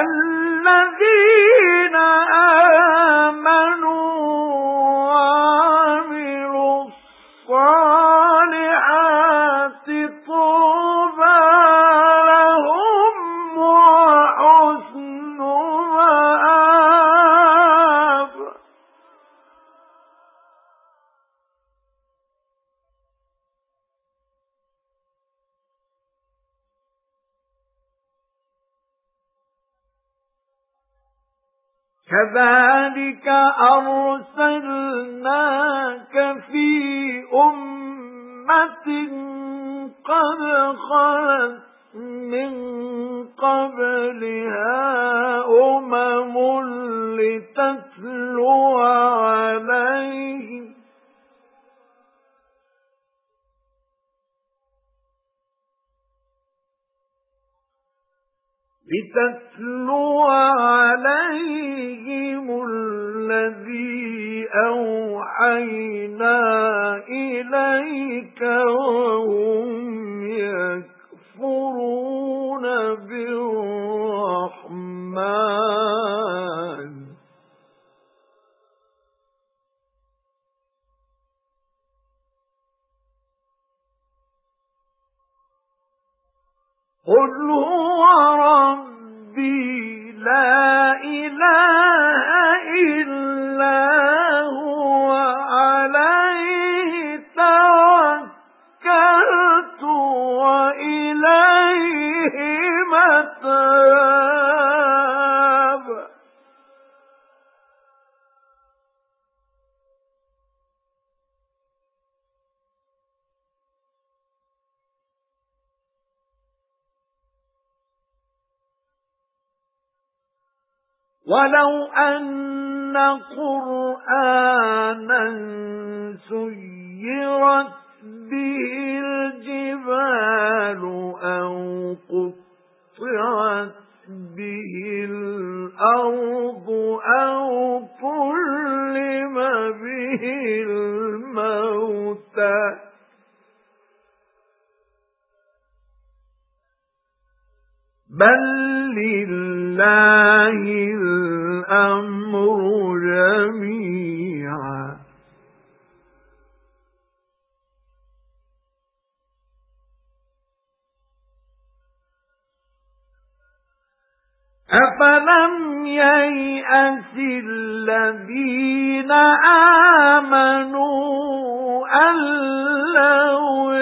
الذين كَذَلِكَ أَرْسَلْنَاكَ فِي أُمَّةٍ قَدْ خَلَتْ مِنْ قَبْلِهَا أُمَمٌ لِتَتْلُوَ عَلَيْهِمْ. لِتَتْلُوَ عَلَيْهِمُ. وَهُمْ يَكْفُرُونَ بِالرَّحْمَنِ. قُلْ هُوَ وَلَوْ أَنَّ قُرْآنًا سُيِّرَتْ بِهِ الْجِبَالُ أَوْ قُطِّعَتْ بِهِ الْأَرْضُ أَوْ كُلِّمَ بِهِ الْمَوْتَى بَل لِّلَّهِ الْأَمْرُ جَمِيعًا أَفَلَمْ يَيْأَسِ الَّذِينَ آمَنُوا أَن لَّوْ